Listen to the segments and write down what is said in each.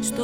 στο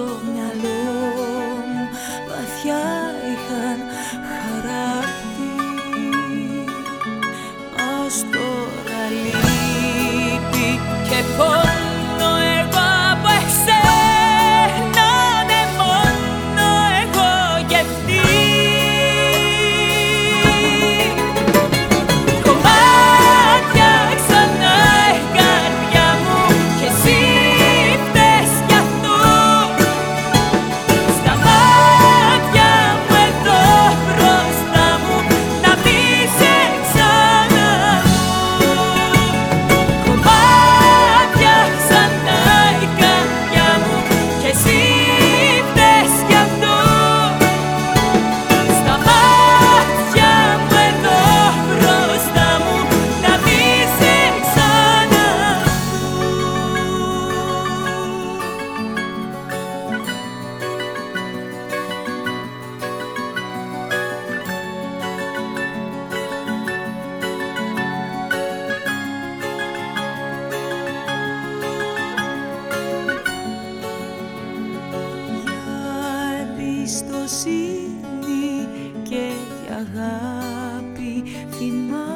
εμπιστοσύνη και για αγάπη θυμάμαι